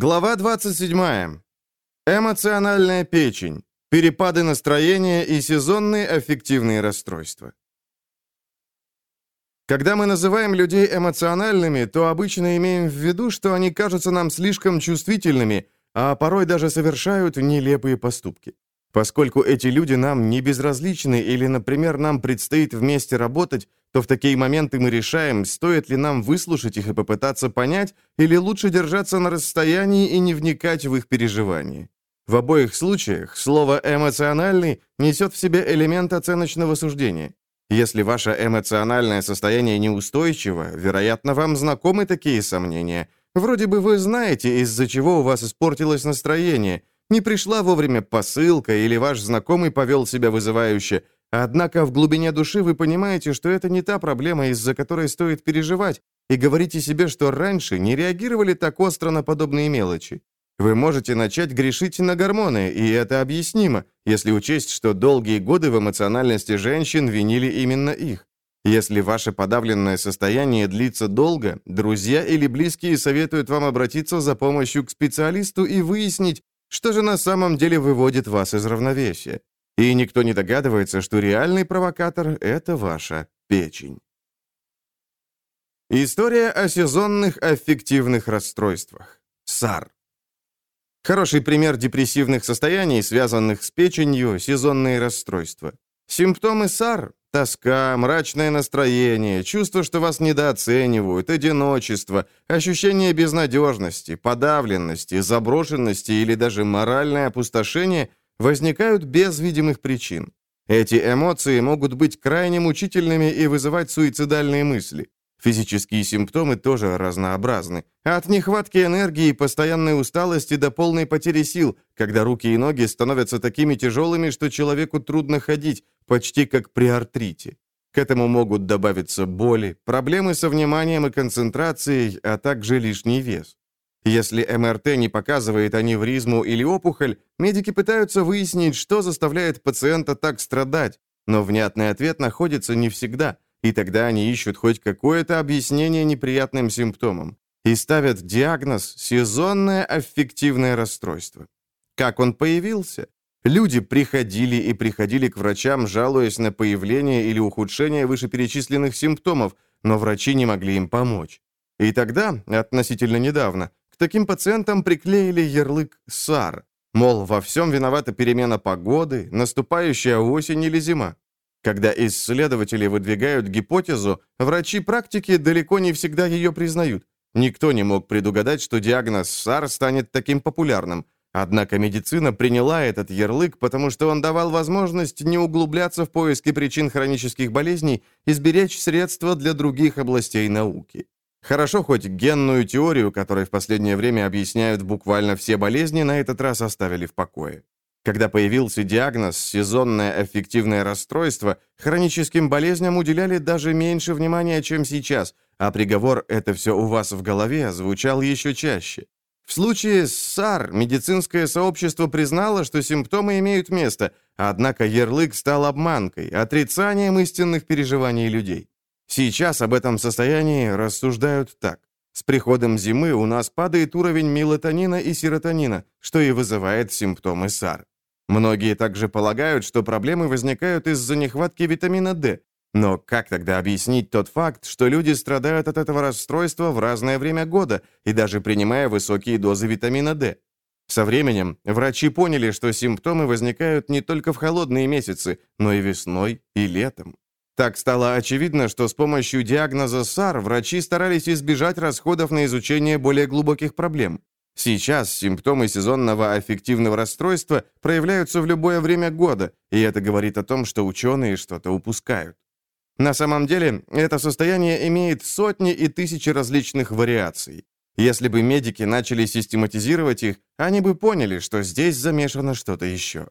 Глава 27. Эмоциональная печень. Перепады настроения и сезонные аффективные расстройства. Когда мы называем людей эмоциональными, то обычно имеем в виду, что они кажутся нам слишком чувствительными, а порой даже совершают нелепые поступки. Поскольку эти люди нам не безразличны или, например, нам предстоит вместе работать, то в такие моменты мы решаем, стоит ли нам выслушать их и попытаться понять, или лучше держаться на расстоянии и не вникать в их переживания. В обоих случаях слово «эмоциональный» несет в себе элемент оценочного суждения. Если ваше эмоциональное состояние неустойчиво, вероятно, вам знакомы такие сомнения. Вроде бы вы знаете, из-за чего у вас испортилось настроение, не пришла вовремя посылка или ваш знакомый повел себя вызывающе, Однако в глубине души вы понимаете, что это не та проблема, из-за которой стоит переживать, и говорите себе, что раньше не реагировали так остро на подобные мелочи. Вы можете начать грешить на гормоны, и это объяснимо, если учесть, что долгие годы в эмоциональности женщин винили именно их. Если ваше подавленное состояние длится долго, друзья или близкие советуют вам обратиться за помощью к специалисту и выяснить, что же на самом деле выводит вас из равновесия. И никто не догадывается, что реальный провокатор — это ваша печень. История о сезонных аффективных расстройствах. САР. Хороший пример депрессивных состояний, связанных с печенью, сезонные расстройства. Симптомы САР – тоска, мрачное настроение, чувство, что вас недооценивают, одиночество, ощущение безнадежности, подавленности, заброшенности или даже моральное опустошение возникают без видимых причин. Эти эмоции могут быть крайне мучительными и вызывать суицидальные мысли. Физические симптомы тоже разнообразны. От нехватки энергии постоянной усталости до полной потери сил, когда руки и ноги становятся такими тяжелыми, что человеку трудно ходить, почти как при артрите. К этому могут добавиться боли, проблемы со вниманием и концентрацией, а также лишний вес. Если МРТ не показывает аневризму или опухоль, медики пытаются выяснить, что заставляет пациента так страдать, но внятный ответ находится не всегда, и тогда они ищут хоть какое-то объяснение неприятным симптомам и ставят диагноз «сезонное аффективное расстройство». Как он появился? Люди приходили и приходили к врачам, жалуясь на появление или ухудшение вышеперечисленных симптомов, но врачи не могли им помочь. И тогда, относительно недавно, таким пациентам приклеили ярлык «САР», мол, во всем виновата перемена погоды, наступающая осень или зима. Когда исследователи выдвигают гипотезу, врачи практики далеко не всегда ее признают. Никто не мог предугадать, что диагноз САР станет таким популярным. Однако медицина приняла этот ярлык, потому что он давал возможность не углубляться в поиски причин хронических болезней и сберечь средства для других областей науки. Хорошо, хоть генную теорию, которой в последнее время объясняют буквально все болезни, на этот раз оставили в покое. Когда появился диагноз «сезонное аффективное расстройство», хроническим болезням уделяли даже меньше внимания, чем сейчас, а приговор «это все у вас в голове» звучал еще чаще. В случае с САР медицинское сообщество признало, что симптомы имеют место, однако ярлык стал обманкой, отрицанием истинных переживаний людей. Сейчас об этом состоянии рассуждают так. С приходом зимы у нас падает уровень мелатонина и серотонина, что и вызывает симптомы САР. Многие также полагают, что проблемы возникают из-за нехватки витамина D. Но как тогда объяснить тот факт, что люди страдают от этого расстройства в разное время года и даже принимая высокие дозы витамина D? Со временем врачи поняли, что симптомы возникают не только в холодные месяцы, но и весной и летом. Так стало очевидно, что с помощью диагноза САР врачи старались избежать расходов на изучение более глубоких проблем. Сейчас симптомы сезонного аффективного расстройства проявляются в любое время года, и это говорит о том, что ученые что-то упускают. На самом деле, это состояние имеет сотни и тысячи различных вариаций. Если бы медики начали систематизировать их, они бы поняли, что здесь замешано что-то еще.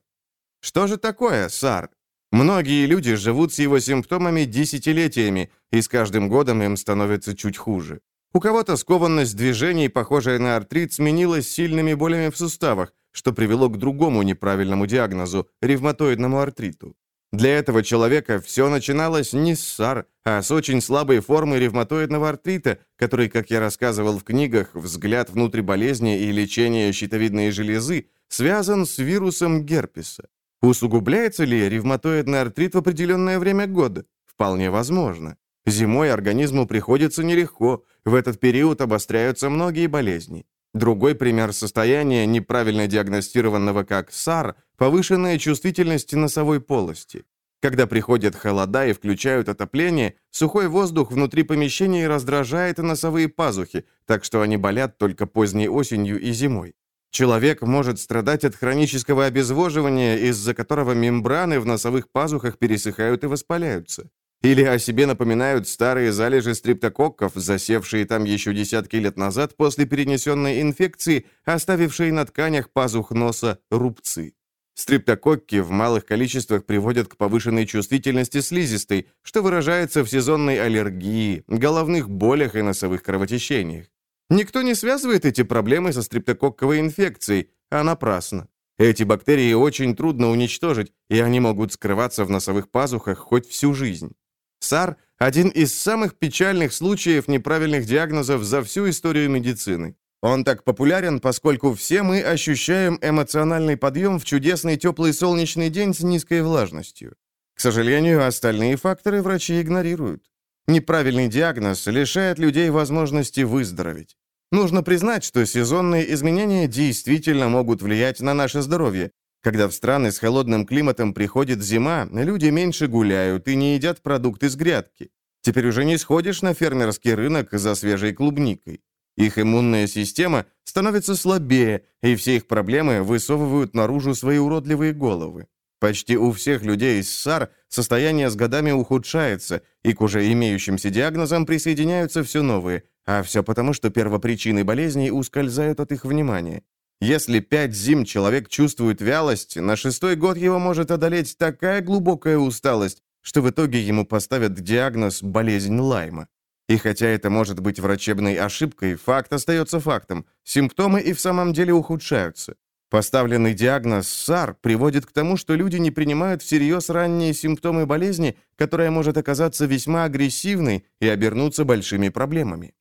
Что же такое САР? Многие люди живут с его симптомами десятилетиями, и с каждым годом им становится чуть хуже. У кого-то скованность движений, похожая на артрит, сменилась сильными болями в суставах, что привело к другому неправильному диагнозу – ревматоидному артриту. Для этого человека все начиналось не с САР, а с очень слабой формы ревматоидного артрита, который, как я рассказывал в книгах «Взгляд внутрь болезни» и «Лечение щитовидной железы», связан с вирусом герпеса. Усугубляется ли ревматоидный артрит в определенное время года? Вполне возможно. Зимой организму приходится нелегко, в этот период обостряются многие болезни. Другой пример состояния, неправильно диагностированного как САР, повышенная чувствительность носовой полости. Когда приходят холода и включают отопление, сухой воздух внутри помещения раздражает носовые пазухи, так что они болят только поздней осенью и зимой. Человек может страдать от хронического обезвоживания, из-за которого мембраны в носовых пазухах пересыхают и воспаляются. Или о себе напоминают старые залежи стриптококков, засевшие там еще десятки лет назад после перенесенной инфекции, оставившие на тканях пазух носа рубцы. Стриптококки в малых количествах приводят к повышенной чувствительности слизистой, что выражается в сезонной аллергии, головных болях и носовых кровотечениях. Никто не связывает эти проблемы со стриптококковой инфекцией, а напрасно. Эти бактерии очень трудно уничтожить, и они могут скрываться в носовых пазухах хоть всю жизнь. САР – один из самых печальных случаев неправильных диагнозов за всю историю медицины. Он так популярен, поскольку все мы ощущаем эмоциональный подъем в чудесный теплый солнечный день с низкой влажностью. К сожалению, остальные факторы врачи игнорируют. Неправильный диагноз лишает людей возможности выздороветь. Нужно признать, что сезонные изменения действительно могут влиять на наше здоровье, когда в страны с холодным климатом приходит зима, люди меньше гуляют и не едят продукты с грядки. Теперь уже не сходишь на фермерский рынок за свежей клубникой. Их иммунная система становится слабее, и все их проблемы высовывают наружу свои уродливые головы. Почти у всех людей с САР состояние с годами ухудшается, и к уже имеющимся диагнозам присоединяются все новые, а все потому, что первопричины болезней ускользают от их внимания. Если пять зим человек чувствует вялость, на шестой год его может одолеть такая глубокая усталость, что в итоге ему поставят диагноз «болезнь Лайма». И хотя это может быть врачебной ошибкой, факт остается фактом. Симптомы и в самом деле ухудшаются. Поставленный диагноз САР приводит к тому, что люди не принимают всерьез ранние симптомы болезни, которая может оказаться весьма агрессивной и обернуться большими проблемами.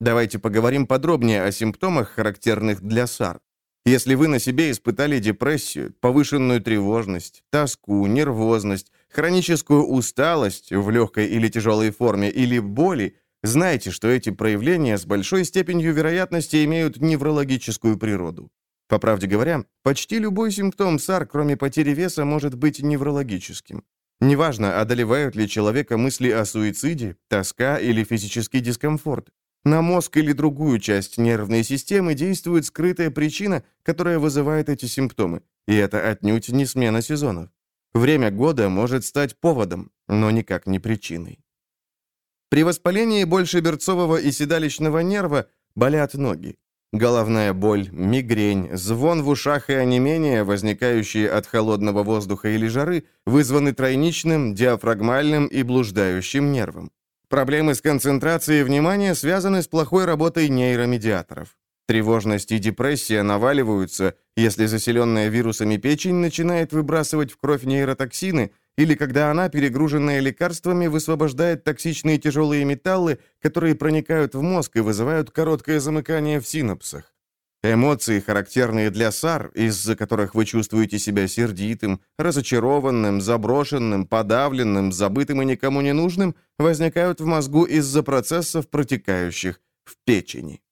Давайте поговорим подробнее о симптомах, характерных для САР. Если вы на себе испытали депрессию, повышенную тревожность, тоску, нервозность, хроническую усталость в легкой или тяжелой форме или боли, знайте, что эти проявления с большой степенью вероятности имеют неврологическую природу. По правде говоря, почти любой симптом САР, кроме потери веса, может быть неврологическим. Неважно, одолевают ли человека мысли о суициде, тоска или физический дискомфорт. На мозг или другую часть нервной системы действует скрытая причина, которая вызывает эти симптомы, и это отнюдь не смена сезонов. Время года может стать поводом, но никак не причиной. При воспалении большеберцового и седалищного нерва болят ноги. Головная боль, мигрень, звон в ушах и онемение, возникающие от холодного воздуха или жары, вызваны тройничным, диафрагмальным и блуждающим нервом. Проблемы с концентрацией внимания связаны с плохой работой нейромедиаторов. Тревожность и депрессия наваливаются, если заселенная вирусами печень начинает выбрасывать в кровь нейротоксины, или когда она, перегруженная лекарствами, высвобождает токсичные тяжелые металлы, которые проникают в мозг и вызывают короткое замыкание в синапсах. Эмоции, характерные для САР, из-за которых вы чувствуете себя сердитым, разочарованным, заброшенным, подавленным, забытым и никому не нужным, возникают в мозгу из-за процессов, протекающих в печени.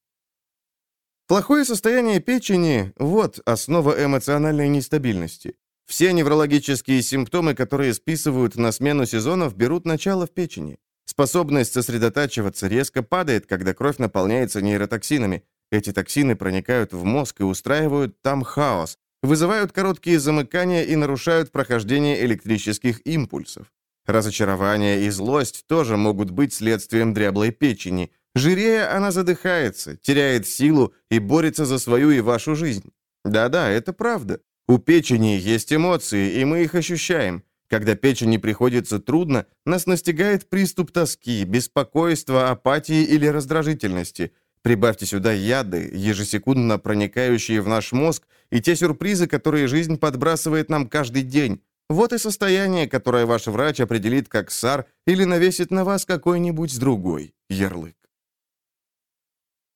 Плохое состояние печени – вот основа эмоциональной нестабильности. Все неврологические симптомы, которые списывают на смену сезонов, берут начало в печени. Способность сосредотачиваться резко падает, когда кровь наполняется нейротоксинами, эти токсины проникают в мозг и устраивают там хаос, вызывают короткие замыкания и нарушают прохождение электрических импульсов. Разочарование и злость тоже могут быть следствием дряблой печени. Жирея она задыхается, теряет силу и борется за свою и вашу жизнь. Да-да, это правда. У печени есть эмоции, и мы их ощущаем. Когда печени приходится трудно, нас настигает приступ тоски, беспокойства, апатии или раздражительности – Прибавьте сюда яды, ежесекундно проникающие в наш мозг, и те сюрпризы, которые жизнь подбрасывает нам каждый день. Вот и состояние, которое ваш врач определит как САР или навесит на вас какой-нибудь другой ярлык.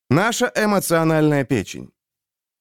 Наша эмоциональная печень.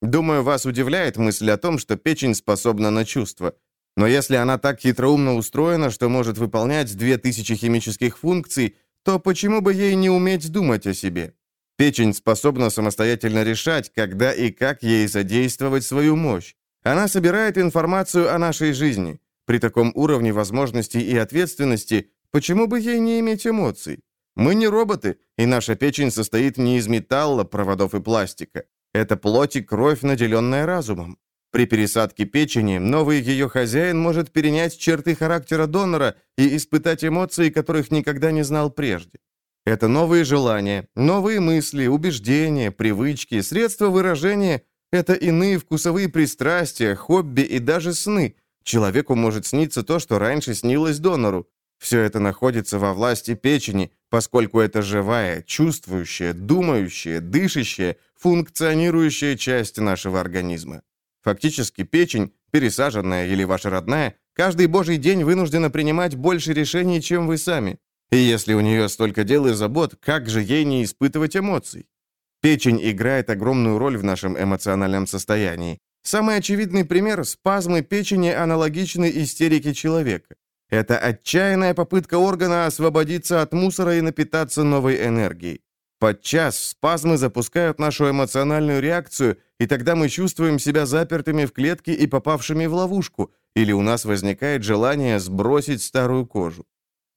Думаю, вас удивляет мысль о том, что печень способна на чувства. Но если она так хитроумно устроена, что может выполнять 2000 химических функций, то почему бы ей не уметь думать о себе? Печень способна самостоятельно решать, когда и как ей задействовать свою мощь. Она собирает информацию о нашей жизни. При таком уровне возможностей и ответственности, почему бы ей не иметь эмоций? Мы не роботы, и наша печень состоит не из металла, проводов и пластика. Это плоть и кровь, наделенная разумом. При пересадке печени новый ее хозяин может перенять черты характера донора и испытать эмоции, которых никогда не знал прежде. Это новые желания, новые мысли, убеждения, привычки, средства выражения – это иные вкусовые пристрастия, хобби и даже сны. Человеку может сниться то, что раньше снилось донору. Все это находится во власти печени, поскольку это живая, чувствующая, думающая, дышащая, функционирующая часть нашего организма. Фактически печень, пересаженная или ваша родная, каждый божий день вынуждена принимать больше решений, чем вы сами. И если у нее столько дел и забот, как же ей не испытывать эмоций? Печень играет огромную роль в нашем эмоциональном состоянии. Самый очевидный пример – спазмы печени аналогичны истерике человека. Это отчаянная попытка органа освободиться от мусора и напитаться новой энергией. Подчас спазмы запускают нашу эмоциональную реакцию, и тогда мы чувствуем себя запертыми в клетке и попавшими в ловушку, или у нас возникает желание сбросить старую кожу.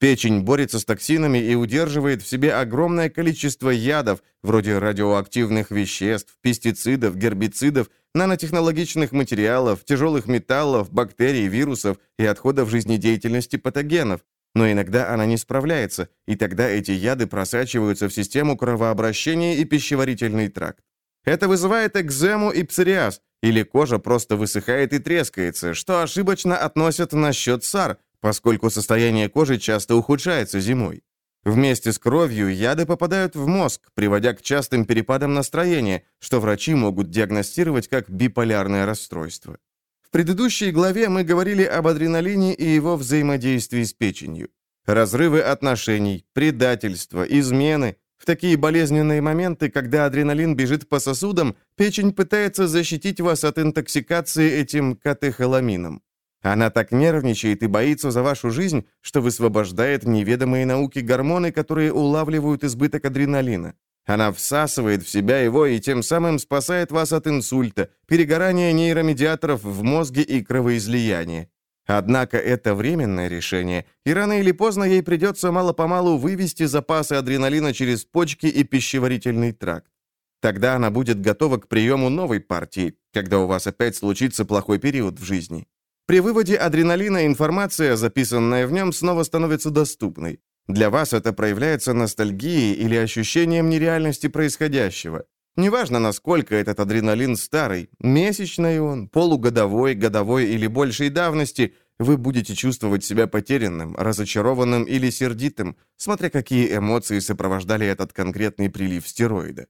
Печень борется с токсинами и удерживает в себе огромное количество ядов, вроде радиоактивных веществ, пестицидов, гербицидов, нанотехнологичных материалов, тяжелых металлов, бактерий, вирусов и отходов жизнедеятельности патогенов. Но иногда она не справляется, и тогда эти яды просачиваются в систему кровообращения и пищеварительный тракт. Это вызывает экзему и псориаз, или кожа просто высыхает и трескается, что ошибочно относят на счет САР, поскольку состояние кожи часто ухудшается зимой. Вместе с кровью яды попадают в мозг, приводя к частым перепадам настроения, что врачи могут диагностировать как биполярное расстройство. В предыдущей главе мы говорили об адреналине и его взаимодействии с печенью. Разрывы отношений, предательство, измены. В такие болезненные моменты, когда адреналин бежит по сосудам, печень пытается защитить вас от интоксикации этим катехоламином. Она так нервничает и боится за вашу жизнь, что высвобождает неведомые науки гормоны, которые улавливают избыток адреналина. Она всасывает в себя его и тем самым спасает вас от инсульта, перегорания нейромедиаторов в мозге и кровоизлияния. Однако это временное решение, и рано или поздно ей придется мало-помалу вывести запасы адреналина через почки и пищеварительный тракт. Тогда она будет готова к приему новой партии, когда у вас опять случится плохой период в жизни. При выводе адреналина информация, записанная в нем, снова становится доступной. Для вас это проявляется ностальгией или ощущением нереальности происходящего. Неважно, насколько этот адреналин старый, месячный он, полугодовой, годовой или большей давности, вы будете чувствовать себя потерянным, разочарованным или сердитым, смотря какие эмоции сопровождали этот конкретный прилив стероида.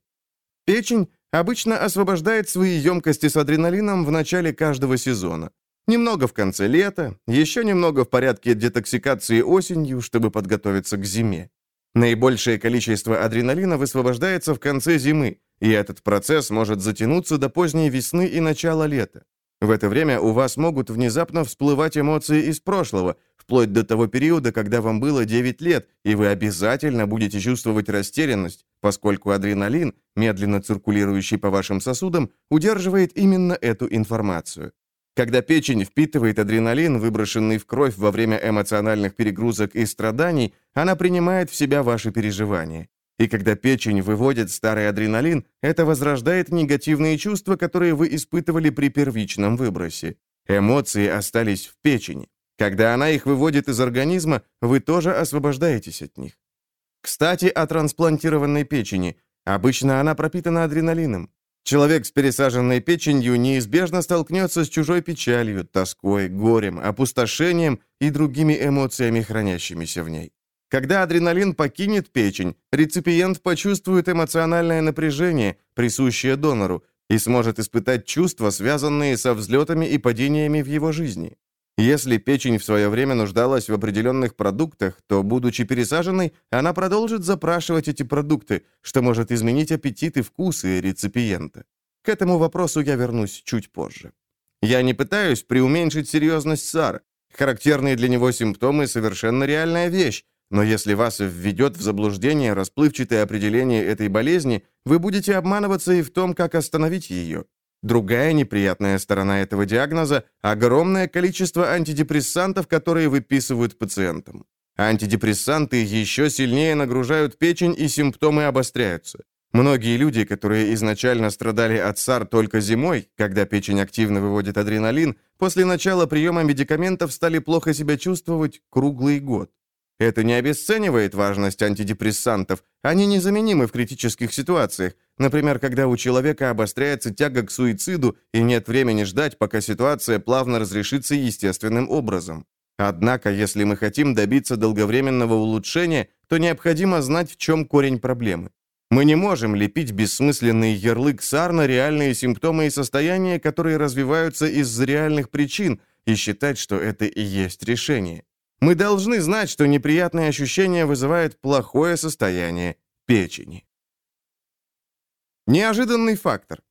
Печень обычно освобождает свои емкости с адреналином в начале каждого сезона. Немного в конце лета, еще немного в порядке детоксикации осенью, чтобы подготовиться к зиме. Наибольшее количество адреналина высвобождается в конце зимы, и этот процесс может затянуться до поздней весны и начала лета. В это время у вас могут внезапно всплывать эмоции из прошлого, вплоть до того периода, когда вам было 9 лет, и вы обязательно будете чувствовать растерянность, поскольку адреналин, медленно циркулирующий по вашим сосудам, удерживает именно эту информацию. Когда печень впитывает адреналин, выброшенный в кровь во время эмоциональных перегрузок и страданий, она принимает в себя ваши переживания. И когда печень выводит старый адреналин, это возрождает негативные чувства, которые вы испытывали при первичном выбросе. Эмоции остались в печени. Когда она их выводит из организма, вы тоже освобождаетесь от них. Кстати, о трансплантированной печени. Обычно она пропитана адреналином. Человек с пересаженной печенью неизбежно столкнется с чужой печалью, тоской, горем, опустошением и другими эмоциями, хранящимися в ней. Когда адреналин покинет печень, реципиент почувствует эмоциональное напряжение, присущее донору, и сможет испытать чувства, связанные со взлетами и падениями в его жизни. Если печень в свое время нуждалась в определенных продуктах, то, будучи пересаженной, она продолжит запрашивать эти продукты, что может изменить аппетит и вкусы реципиента. К этому вопросу я вернусь чуть позже. Я не пытаюсь преуменьшить серьезность САР. Характерные для него симптомы – совершенно реальная вещь, но если вас введет в заблуждение расплывчатое определение этой болезни, вы будете обманываться и в том, как остановить ее. Другая неприятная сторона этого диагноза – огромное количество антидепрессантов, которые выписывают пациентам. Антидепрессанты еще сильнее нагружают печень, и симптомы обостряются. Многие люди, которые изначально страдали от САР только зимой, когда печень активно выводит адреналин, после начала приема медикаментов стали плохо себя чувствовать круглый год. Это не обесценивает важность антидепрессантов, они незаменимы в критических ситуациях, например, когда у человека обостряется тяга к суициду и нет времени ждать, пока ситуация плавно разрешится естественным образом. Однако, если мы хотим добиться долговременного улучшения, то необходимо знать, в чем корень проблемы. Мы не можем лепить бессмысленный ярлык САР на реальные симптомы и состояния, которые развиваются из-за реальных причин, и считать, что это и есть решение. Мы должны знать, что неприятные ощущения вызывает плохое состояние печени. Неожиданный фактор.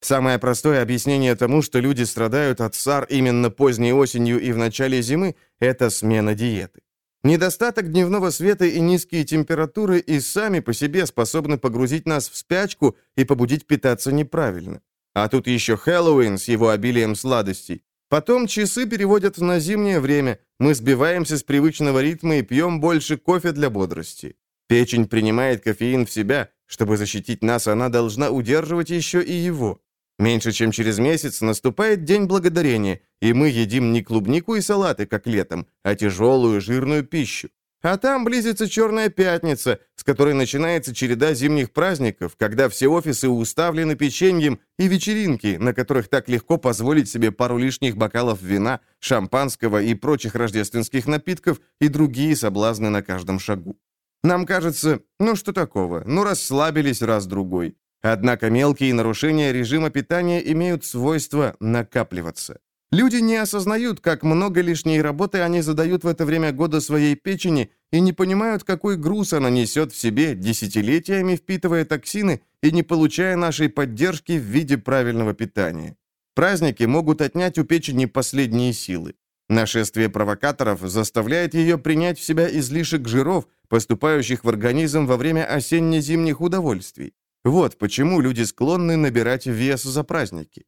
Самое простое объяснение тому, что люди страдают от САР именно поздней осенью и в начале зимы, это смена диеты. Недостаток дневного света и низкие температуры и сами по себе способны погрузить нас в спячку и побудить питаться неправильно. А тут еще Хэллоуин с его обилием сладостей. Потом часы переводят на зимнее время, мы сбиваемся с привычного ритма и пьем больше кофе для бодрости. Печень принимает кофеин в себя, чтобы защитить нас, она должна удерживать еще и его. Меньше чем через месяц наступает День Благодарения, и мы едим не клубнику и салаты, как летом, а тяжелую жирную пищу. А там близится Черная Пятница, с которой начинается череда зимних праздников, когда все офисы уставлены печеньем и вечеринки, на которых так легко позволить себе пару лишних бокалов вина, шампанского и прочих рождественских напитков и другие соблазны на каждом шагу. Нам кажется, ну что такого, ну расслабились раз-другой. Однако мелкие нарушения режима питания имеют свойство накапливаться. Люди не осознают, как много лишней работы они задают в это время года своей печени и не понимают, какой груз она несет в себе, десятилетиями впитывая токсины и не получая нашей поддержки в виде правильного питания. Праздники могут отнять у печени последние силы. Нашествие провокаторов заставляет ее принять в себя излишек жиров, поступающих в организм во время осенне-зимних удовольствий. Вот почему люди склонны набирать вес за праздники.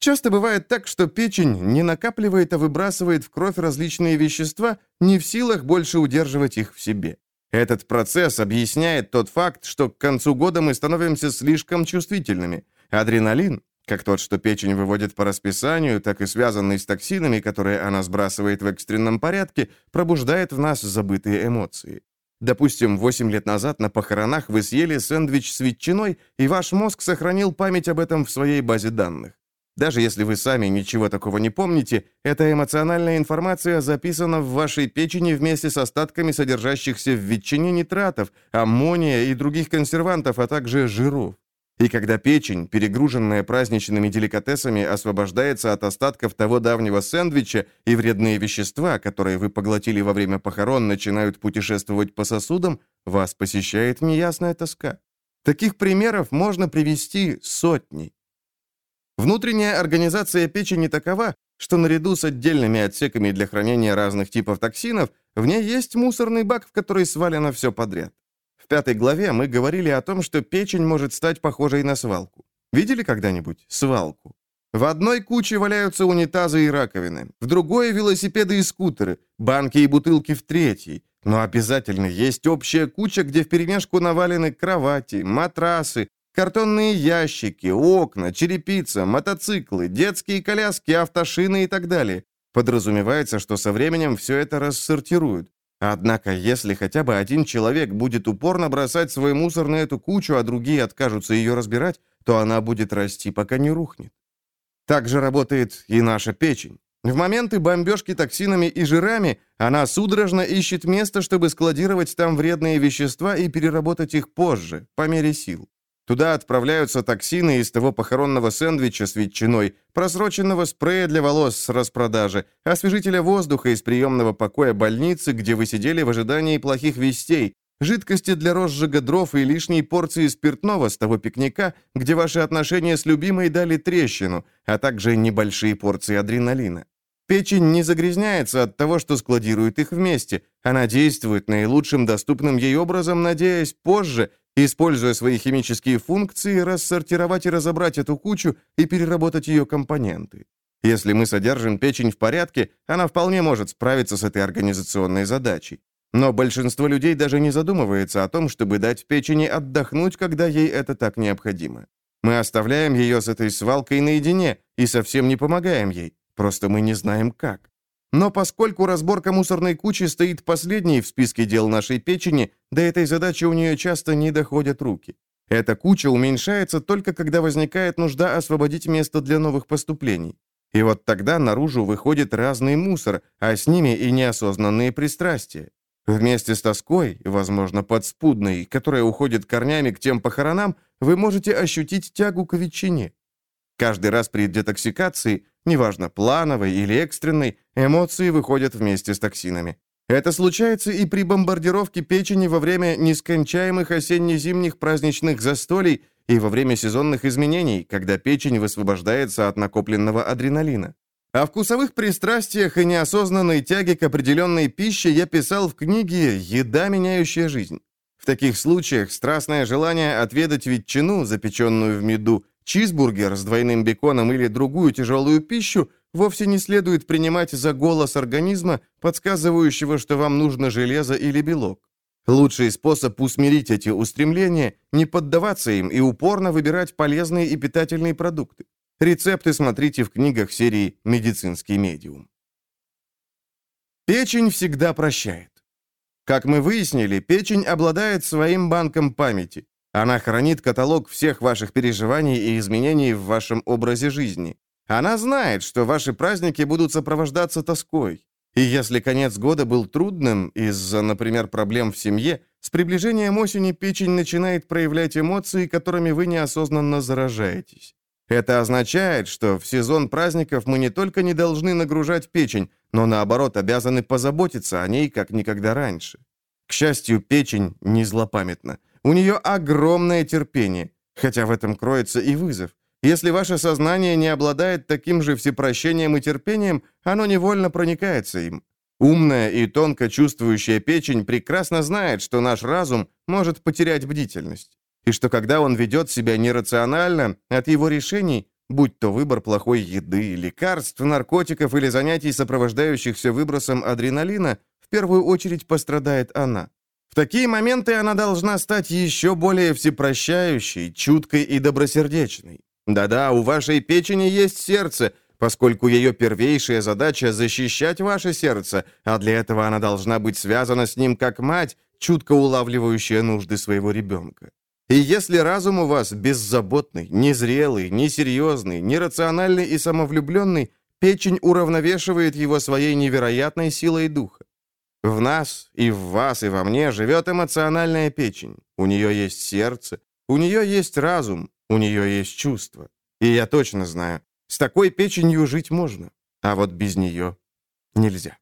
Часто бывает так, что печень не накапливает, а выбрасывает в кровь различные вещества, не в силах больше удерживать их в себе. Этот процесс объясняет тот факт, что к концу года мы становимся слишком чувствительными. Адреналин, как тот, что печень выводит по расписанию, так и связанный с токсинами, которые она сбрасывает в экстренном порядке, пробуждает в нас забытые эмоции. Допустим, 8 лет назад на похоронах вы съели сэндвич с ветчиной, и ваш мозг сохранил память об этом в своей базе данных. Даже если вы сами ничего такого не помните, эта эмоциональная информация записана в вашей печени вместе с остатками содержащихся в ветчине нитратов, аммония и других консервантов, а также жиров. И когда печень, перегруженная праздничными деликатесами, освобождается от остатков того давнего сэндвича, и вредные вещества, которые вы поглотили во время похорон, начинают путешествовать по сосудам, вас посещает неясная тоска. Таких примеров можно привести сотни. Внутренняя организация печени такова, что наряду с отдельными отсеками для хранения разных типов токсинов, в ней есть мусорный бак, в который свалено все подряд. В пятой главе мы говорили о том, что печень может стать похожей на свалку. Видели когда-нибудь свалку? В одной куче валяются унитазы и раковины, в другой — велосипеды и скутеры, банки и бутылки в третьей. Но обязательно есть общая куча, где вперемешку навалены кровати, матрасы, Картонные ящики, окна, черепица, мотоциклы, детские коляски, автошины и так далее. Подразумевается, что со временем все это рассортируют. Однако, если хотя бы один человек будет упорно бросать свой мусор на эту кучу, а другие откажутся ее разбирать, то она будет расти, пока не рухнет. Так же работает и наша печень. В моменты бомбежки токсинами и жирами она судорожно ищет место, чтобы складировать там вредные вещества и переработать их позже, по мере сил. Туда отправляются токсины из того похоронного сэндвича с ветчиной, просроченного спрея для волос с распродажи, освежителя воздуха из приемного покоя больницы, где вы сидели в ожидании плохих вестей, жидкости для розжига дров и лишней порции спиртного с того пикника, где ваши отношения с любимой дали трещину, а также небольшие порции адреналина. Печень не загрязняется от того, что складирует их вместе. Она действует наилучшим доступным ей образом, надеясь позже, используя свои химические функции, рассортировать и разобрать эту кучу и переработать ее компоненты. Если мы содержим печень в порядке, она вполне может справиться с этой организационной задачей. Но большинство людей даже не задумывается о том, чтобы дать печени отдохнуть, когда ей это так необходимо. Мы оставляем ее с этой свалкой наедине и совсем не помогаем ей. Просто мы не знаем как. Но поскольку разборка мусорной кучи стоит последней в списке дел нашей печени, до этой задачи у нее часто не доходят руки. Эта куча уменьшается только когда возникает нужда освободить место для новых поступлений. И вот тогда наружу выходит разный мусор, а с ними и неосознанные пристрастия. Вместе с тоской, возможно, подспудной, которая уходит корнями к тем похоронам, вы можете ощутить тягу к ветчине. Каждый раз при детоксикации, неважно, плановой или экстренной, эмоции выходят вместе с токсинами. Это случается и при бомбардировке печени во время нескончаемых осенне-зимних праздничных застолий и во время сезонных изменений, когда печень высвобождается от накопленного адреналина. О вкусовых пристрастиях и неосознанной тяге к определенной пище я писал в книге «Еда, меняющая жизнь». В таких случаях страстное желание отведать ветчину, запеченную в меду, Чизбургер с двойным беконом или другую тяжелую пищу вовсе не следует принимать за голос организма, подсказывающего, что вам нужно железо или белок. Лучший способ усмирить эти устремления – не поддаваться им и упорно выбирать полезные и питательные продукты. Рецепты смотрите в книгах серии «Медицинский медиум». Печень всегда прощает. Как мы выяснили, печень обладает своим банком памяти. Она хранит каталог всех ваших переживаний и изменений в вашем образе жизни. Она знает, что ваши праздники будут сопровождаться тоской. И если конец года был трудным из-за, например, проблем в семье, с приближением осени печень начинает проявлять эмоции, которыми вы неосознанно заражаетесь. Это означает, что в сезон праздников мы не только не должны нагружать печень, но наоборот обязаны позаботиться о ней как никогда раньше. К счастью, печень не злопамятна. У нее огромное терпение, хотя в этом кроется и вызов. Если ваше сознание не обладает таким же всепрощением и терпением, оно невольно проникается им. Умная и тонко чувствующая печень прекрасно знает, что наш разум может потерять бдительность, и что когда он ведет себя нерационально, от его решений, будь то выбор плохой еды, лекарств, наркотиков или занятий, сопровождающихся выбросом адреналина, в первую очередь пострадает она. В такие моменты она должна стать еще более всепрощающей, чуткой и добросердечной. Да-да, у вашей печени есть сердце, поскольку ее первейшая задача — защищать ваше сердце, а для этого она должна быть связана с ним как мать, чутко улавливающая нужды своего ребенка. И если разум у вас беззаботный, незрелый, несерьезный, нерациональный и самовлюбленный, печень уравновешивает его своей невероятной силой духа. В нас, и в вас, и во мне живет эмоциональная печень. У нее есть сердце, у нее есть разум, у нее есть чувства. И я точно знаю, с такой печенью жить можно, а вот без нее нельзя.